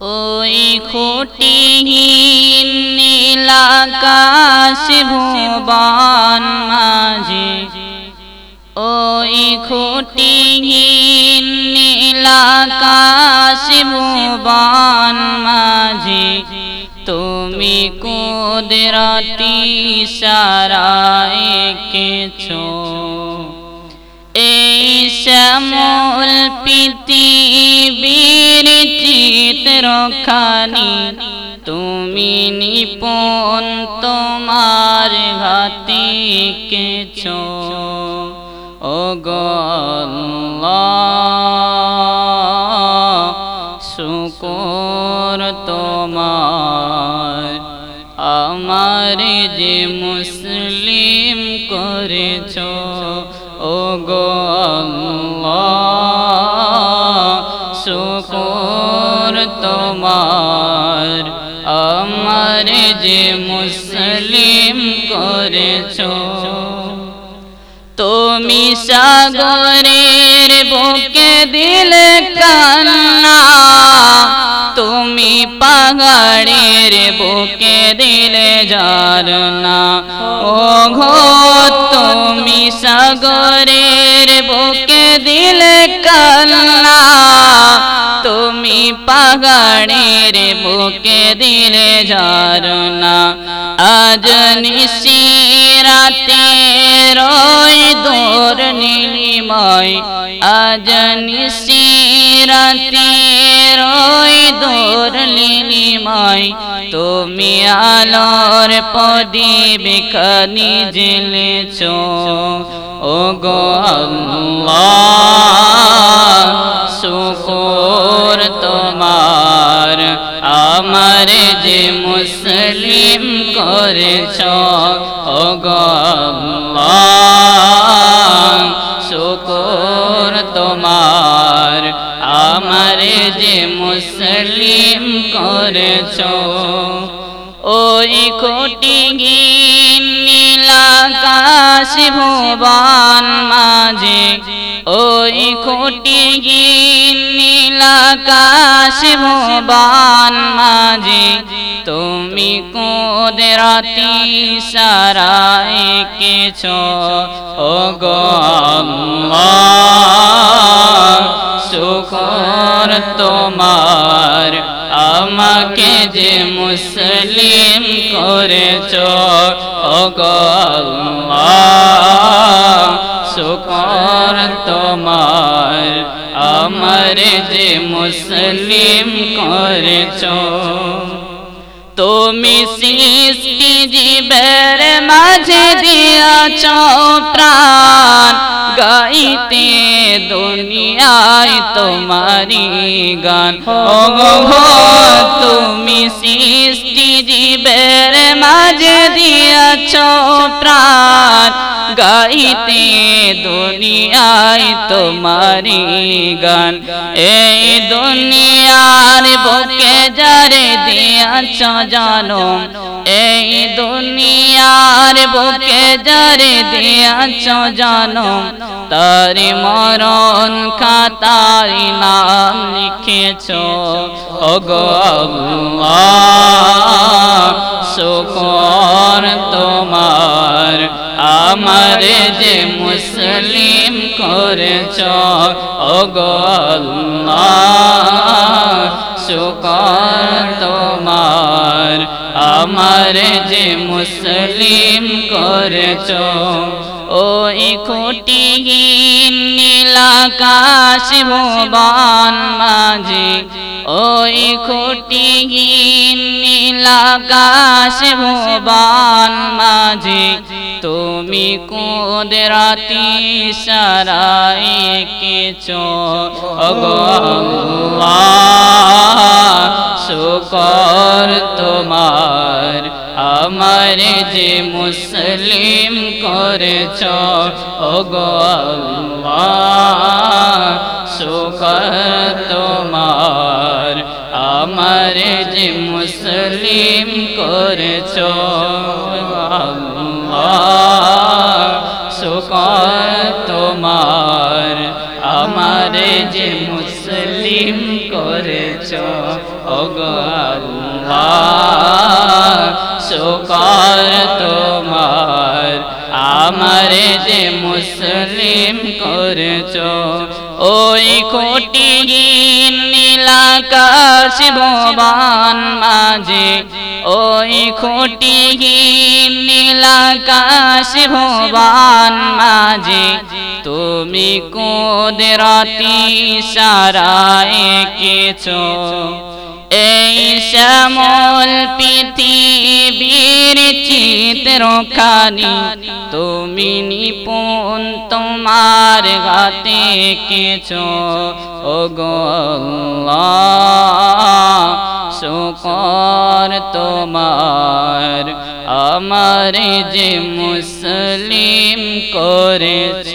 ওই খুঁটিহীন নীলাকাশ ভুবন মাঝে। ওই খুঁটিহীন নীলাকাশ ভুবন মাঝে। তুমি কুদরতি সারায় কেছো শ্যামল পৃথিবীর চিত্রখানি তুমি নিপুণ তোমার ঘাতি কেছ। ও শুকর তোমার। আমার যে মুসলিম করেছ শুকর তোমার। আমার যে মুসলিম করেছ তুমি সাগরের বুকে দিলে কান্না তুমি পাহাড়ের বুকে দিলে ঝরনা ও ঘো তুমি সাগরের বুকে দিলে কান্না তুমি পাহাড়ের বুকে দিলে ঝরনা আজ নিশিরাতে রই দোর নীলিময় আজ নিশিরাতে রই দোর নীলিময় তুমি আলোর প্রদীপ খানি জেলেছ ও গো আল্লাহ, শুকর তোমার। আমার যে মুসলিম করেছ ও গো আল্লাহ। মুসলিম করেছ। ওই কোটি নীলাকাশ ভুবন মাঝে। ওই কোটি নীলাকাশ ভুবন মাঝে। তুমি কোদরাতি সারায় কেছ ও গো আল্লাহ, শুকর তোমার যে মুসলিম করেছ শুকর তোমার। আমার যে মুসলিম করেছ তুমি সৃষ্টি জীবের মাঝে দিয়াছ প্রাণ। গাইতে দুনিয়ায় তোমারি গান। ও তুমি সৃষ্টি জীবের মাঝে দিয়াছ প্রাণ। গাইতে দুনিয়ায় তোমারি গান। এই দুনিয়ার বুকে যারে দিয়াছ জানো। এই দুনিয়ার বুকে যারে দিয়াছ জানো। তার মরণ খাতায় নাম লিখেছ। ওগো শুকর তোমার। আমার যে মুসলিম করেছ, ওগো আল্লাহ। শুকর তোমার, আমার যে মুসলিম করেছ। ওই খুঁটিহীন নীলাকাশ ভুবন মাঝে, ওই খুঁটিহীন নীলাকাশ ভুবন মাঝে, তুমি কুদরাতি সারাই কেছ শুকর করেছ? অগল্লাহ শুকর তোমার। আমার যে মুসলিম করেছ আল্লাহ শুকর তোমার। আমার যে মুসলিম করেছ, ওগো শুকর করছ। ওই কোটি নীলাকাশ ভবান মাঝে। ওই খুঁটি নীলাকাশ ভবান মাঝে। তুমি কোদরাতি সারায় কিছু এই শ্যামল পৃথিবীর চিত্রখানি, তুমি নিপুণ তোমার গাতে কিছু। ও শুকর তোমার, আমার যে মুসলিম করেছ।